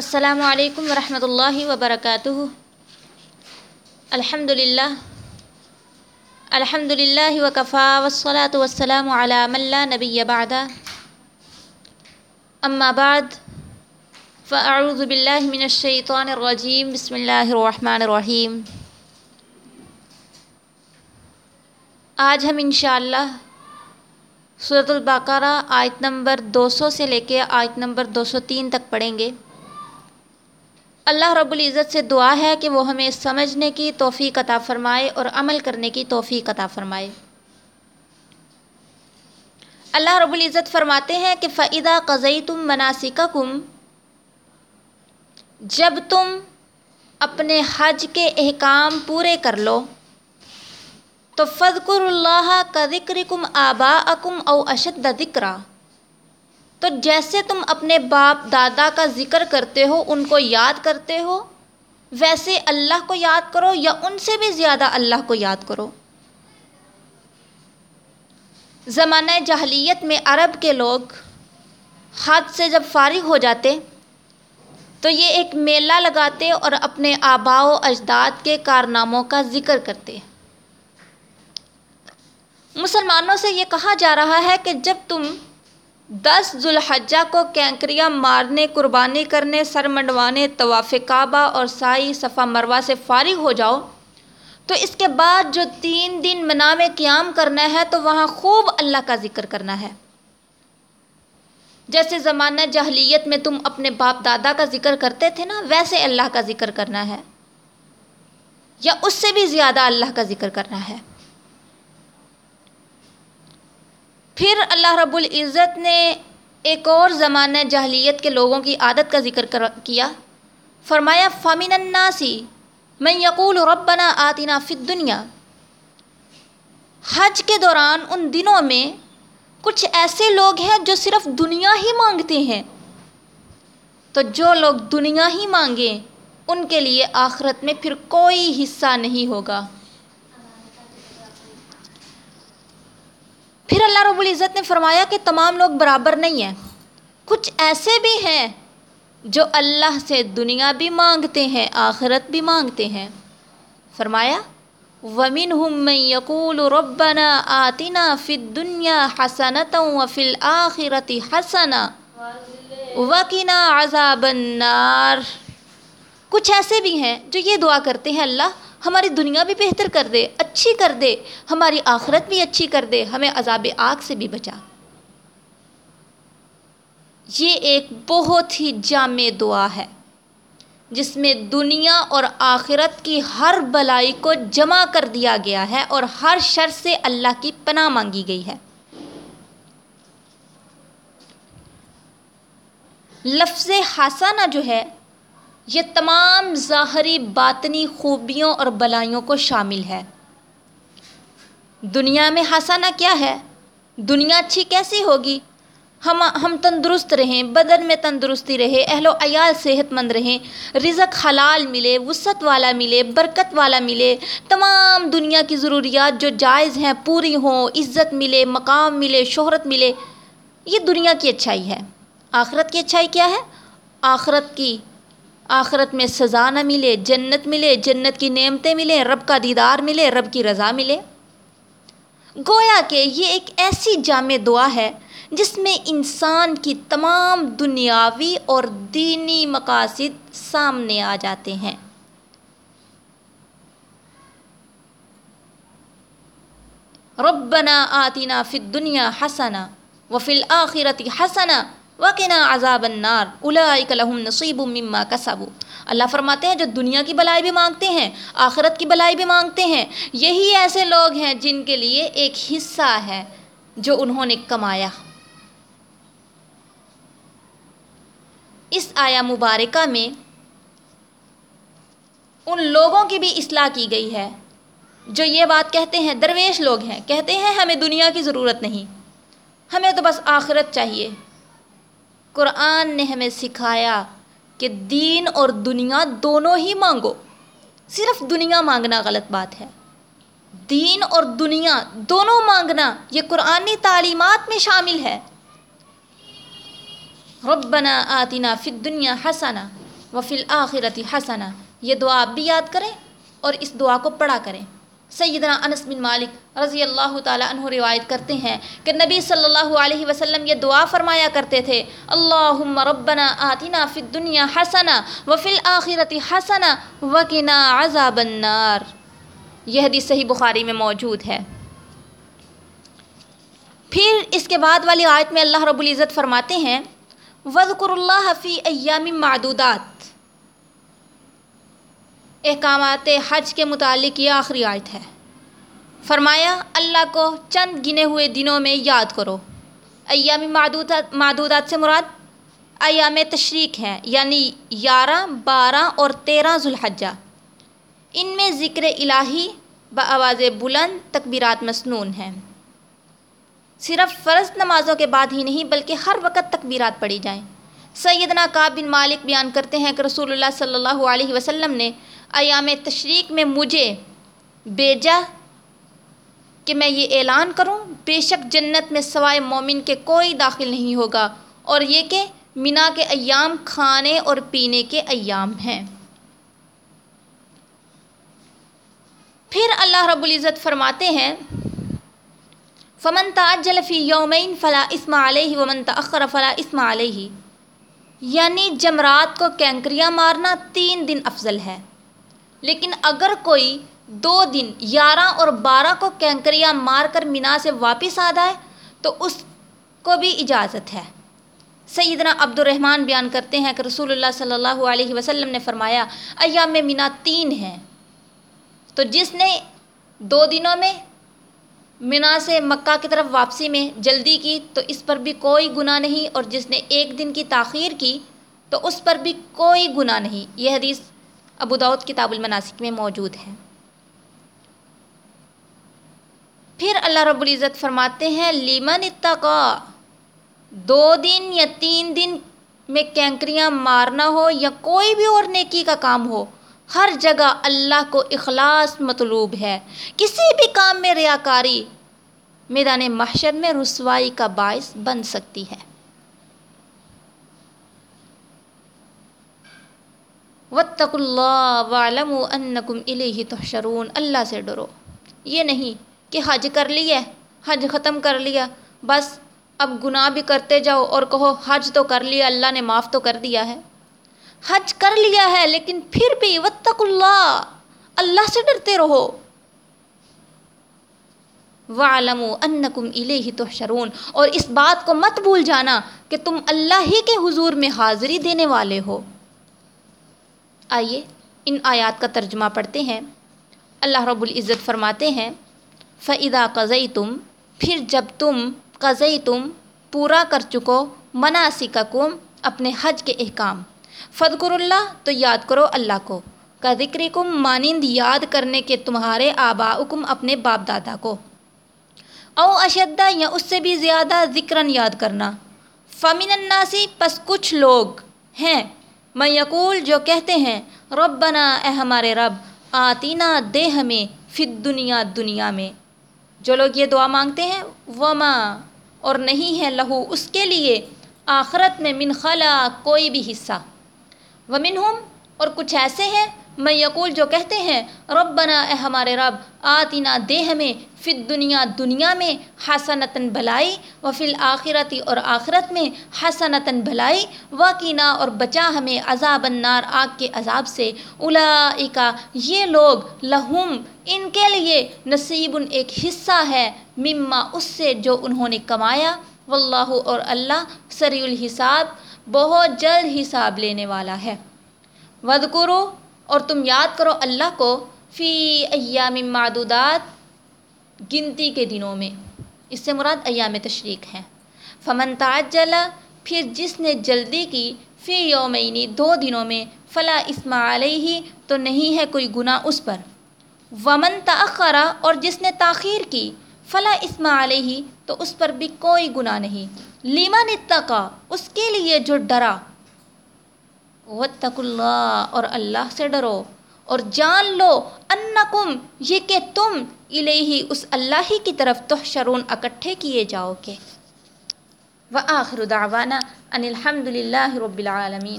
السلام علیکم ورحمۃ اللہ وبرکاتہ۔ الحمد للہ الحمد للہ وکفا والصلاة والسلام علی من لا نبی بعد۔ اما بعد، فاعوذ باللہ من الشیطان الرجیم۔ بسم اللہ الرحمن الرحیم۔ آج ہم انشاءاللہ سورۃ البقرہ آیت نمبر دو سو سے لے کے آیت نمبر دو سو تین تک پڑھیں گے۔ اللہ رب العزت سے دعا ہے کہ وہ ہمیں سمجھنے کی توفیق عطا فرمائے اور عمل کرنے کی توفیق عطا فرمائے۔ اللہ رب العزت فرماتے ہیں کہ فعدہ قزئی تم مناسکہ کم جب تم اپنے حج کے احکام پورے کر لو، تو فضکر اللہ کا ذکر کم آبا اکم او اشد ذکرہ تو جیسے تم اپنے باپ دادا کا ذکر کرتے ہو، ان کو یاد کرتے ہو، ویسے اللہ کو یاد کرو یا ان سے بھی زیادہ اللہ کو یاد کرو۔ زمانہ جہلیت میں عرب کے لوگ حد سے جب فارغ ہو جاتے، تو یہ ایک میلہ لگاتے اور اپنے آبا و اجداد کے کارناموں کا ذکر کرتے۔ مسلمانوں سے یہ کہا جا رہا ہے کہ جب تم دس ذوالحجہ کو کینکریاں مارنے، قربانی کرنے، سر منڈوانے، طواف کعبہ اور سائی صفا مروہ سے فارغ ہو جاؤ، تو اس کے بعد جو تین دن منام قیام کرنا ہے، تو وہاں خوب اللہ کا ذکر کرنا ہے۔ جیسے زمانہ جہلیت میں تم اپنے باپ دادا کا ذکر کرتے تھے نا، ویسے اللہ کا ذکر کرنا ہے۔ یا اس سے بھی زیادہ اللہ کا ذکر کرنا ہے۔ پھر اللہ رب العزت نے ایک اور زمانہ جہلیت کے لوگوں کی عادت کا ذکر کیا۔ فرمایا فامن الناسی میں یقول ربنا آتنا فی الدنیا۔ حج کے دوران ان دنوں میں کچھ ایسے لوگ ہیں جو صرف دنیا ہی مانگتے ہیں۔ تو جو لوگ دنیا ہی مانگیں، ان کے لیے آخرت میں پھر کوئی حصہ نہیں ہوگا۔ پھر اللہ رب العزت نے فرمایا کہ تمام لوگ برابر نہیں ہیں۔ کچھ ایسے بھی ہیں جو اللہ سے دنیا بھی مانگتے ہیں، آخرت بھی مانگتے ہیں۔ فرمایا ومن ہم یقول ربنا آتنا فی الدنیا حسنت و فی الآخرت حسنا وکنا عذاب النار۔ کچھ ایسے بھی ہیں جو یہ دعا کرتے ہیں اللہ ہماری دنیا بھی بہتر کر دے، اچھی کر دے، ہماری آخرت بھی اچھی کر دے، ہمیں عذاب آگ سے بھی بچا۔ یہ ایک بہت ہی جامع دعا ہے، جس میں دنیا اور آخرت کی ہر بلائی کو جمع کر دیا گیا ہے اور ہر شر سے اللہ کی پناہ مانگی گئی ہے۔ لفظ حسانہ جو ہے یہ تمام ظاہری باطنی خوبیوں اور بلائیوں کو شامل ہے۔ دنیا میں حسانہ کیا ہے؟ دنیا اچھی کیسی ہوگی؟ ہم ہم تندرست رہیں، بدن میں تندرستی رہے، اہل و عیال صحت مند رہیں، رزق حلال ملے، وسعت والا ملے، برکت والا ملے، تمام دنیا کی ضروریات جو جائز ہیں، پوری ہوں، عزت ملے، مقام ملے، شہرت ملے، یہ دنیا کی اچھائی ہے۔ آخرت کی اچھائی کیا ہے؟ آخرت کی آخرت میں سزا نہ ملے، جنت ملے، جنت کی نعمتیں ملیں رب کا دیدار ملے، رب کی رضا ملے۔ گویا کہ یہ ایک ایسی جامع دعا ہے جس میں انسان کی تمام دنیاوی اور دینی مقاصد سامنے آ جاتے ہیں۔ ربنا آتنا فی الدنیا حسنا وفی الآخرت حسنا وقنا عذاب النار اولئک لہم نصیب مما کسبوا اللہ فرماتے ہیں جو دنیا کی بلائی بھی مانگتے ہیں، آخرت کی بلائی بھی مانگتے ہیں، یہی ایسے لوگ ہیں جن کے لیے ایک حصہ ہے جو انہوں نے کمایا۔ اس آیا مبارکہ میں ان لوگوں کی بھی اصلاح کی گئی ہے، جو یہ بات کہتے ہیں، درویش لوگ ہیں، کہتے ہیں ہمیں دنیا کی ضرورت نہیں، ہمیں تو بس آخرت چاہیے۔ قرآن نے ہمیں سکھایا کہ دین اور دنیا دونوں ہی مانگو۔ صرف دنیا مانگنا غلط بات ہے۔ دین اور دنیا دونوں مانگنا یہ قرآنی تعلیمات میں شامل ہے۔ ربنا آتنا فی الدنیا حسنا وفل آخرتی حسنا یہ دعا آپ بھی یاد کریں اور اس دعا کو پڑھا کریں۔ سیدنا انس بن مالک رضی اللہ تعالیٰ عنہ روایت کرتے ہیں کہ نبی صلی اللہ علیہ وسلم یہ دعا فرمایا کرتے تھے، اللہم ربنا آتنا فی الدنیا حسنا وفی الآخرت حسنا وقنا عذاب النار. یہ حدیث صحیح بخاری میں موجود ہے۔ پھر اس کے بعد والی آیت میں اللہ رب العزت فرماتے ہیں، وذکر اللہ فی ایام معدودات احکامات حج کے متعلق یہ آخری آیت ہے۔ فرمایا، اللہ کو چند گنے ہوئے دنوں میں یاد کرو۔ ایام معدودات معدودات سے مراد ایام تشریق ہیں یعنی گیارہ بارہ اور تیرہ ذوالحجہ۔ ان میں ذکر الہی بآواز بلند، تکبیرات مسنون ہیں۔ صرف فرض نمازوں کے بعد ہی نہیں، بلکہ ہر وقت تکبیرات پڑھی جائیں۔ سیدنا کعب بن مالک بیان کرتے ہیں کہ رسول اللہ صلی اللہ علیہ وسلم نے ایام تشریق میں مجھے بیجا کہ میں یہ اعلان کروں۔ بے شک جنت میں سوائے مومن کے کوئی داخل نہیں ہوگا۔ اور یہ کہ منا کے ایام کھانے اور پینے کے ایام ہیں۔ پھر اللہ رب العزت فرماتے ہیں، فمن تعجل فی یومین فلا اسم علیہ ومن تأخر فلا اسم علیہ یعنی جمرات کو کینکریاں مارنا تین دن افضل ہے۔ لیکن اگر کوئی دو دن گیارہ اور بارہ کو کینکریاں مار کر مینا سے واپس آ جائے، تو اس کو بھی اجازت ہے۔ سیدنا عبد الرحمن بیان کرتے ہیں کہ رسول اللہ صلی اللہ علیہ وسلم نے فرمایا، ایام مینا تین ہیں۔ تو جس نے دو دنوں میں منا سے مکہ کی طرف واپسی میں جلدی کی، تو اس پر بھی کوئی گناہ نہیں۔ اور جس نے ایک دن کی تاخیر کی، تو اس پر بھی کوئی گناہ نہیں۔ یہ حدیث ابو داود کتاب المناسک میں موجود ہے پھر اللہ رب العزت فرماتے ہیں، لیمن اتقا، دو دن یا تین دن میں کینکریاں مارنا ہو یا کوئی بھی اور نیکی کا کام ہو، ہر جگہ اللہ کو اخلاص مطلوب ہے۔ کسی بھی کام میں ریاکاری میدان محشر میں رسوائی کا باعث بن سکتی ہے۔ وطق اللہ والم انکم الیہ تحشرون، اللہ سے ڈرو۔ یہ نہیں کہ حج کر لیا، حج ختم کر لیا، بس اب گناہ بھی کرتے جاؤ اور کہو حج تو کر لیا، اللہ نے معاف تو کر دیا ہے۔ حج کر لیا ہے، لیکن پھر بھی وطق اللہ اللہ سے ڈرتے رہو۔ وعلم انکم الیہ تحشرون۔ اور اس بات کو مت بھول جانا کہ تم اللہ ہی کے حضور میں حاضری دینے والے ہو۔ آئیے، ان آیات کا ترجمہ پڑھتے ہیں۔ اللہ رب العزت فرماتے ہیں فعدا قزئی تم پھر جب تم قزئی تم پورا کر چکو مناسب اپنے حج کے احکام۔ فدقر اللہ، تو یاد کرو اللہ کو۔ کا ذکر کم مانند یاد کرنے کے تمہارے آبا کم اپنے باپ دادا کو۔ او اشدہ، یا اس سے بھی زیادہ ذکراً یاد کرنا۔ فمن الناسی پس کچھ لوگ ہیں میں یقول، جو کہتے ہیں، ربنا، اے ہمارے رب، آتینا، دے ہمیں فت دنیا دنیا میں. جو لوگ یہ دعا مانگتے ہیں، وما، اور نہیں ہے لہو اس کے لیے، آخرت میں من خلا، کوئی بھی حصہ. ومنہم، اور کچھ ایسے ہیں میں یقول جو کہتے ہیں، ربنا اے ہمارے رب آتینا دے ہمیں فت دنیا دنیا میں حسنتاً بھلائی و فل آخرتی اور آخرت میں حسنتاً بھلائی وکینا اور بچا ہمیں عذاب النار آگ کے عذاب سے۔ الا یہ لوگ لہم، ان کے لیے نصیب ایک حصہ ہے مما اس سے جو انہوں نے کمایا۔ واللہ اور اللہ سری الحساب، بہت جلد حساب لینے والا ہے۔ ود کرو اور تم یاد کرو اللہ کو فی ایام معدودات گنتی کے دنوں میں۔ اس سے مراد ایام تشریق ہیں فمن تعجل، پھر جس نے جلدی کی فی یومینی دو دنوں میں، فلا اسما علیہ، تو نہیں ہے کوئی گناہ اس پر۔ ومن تأخرا اور جس نے تاخیر کی، فلا اسما علیہ، تو اس پر بھی کوئی گناہ نہیں۔ لیمن اتقا، اس کے لیے جو ڈرا۔ وطق اللہ اور اللہ سے ڈرو، اور جان لو انکم، یہ کہ تم الہی اس اللہ ہی کی طرف تحشرون، اکٹھے کیے جاؤ گے۔ وآخر دعوانا ان الحمد للہ رب العالمین۔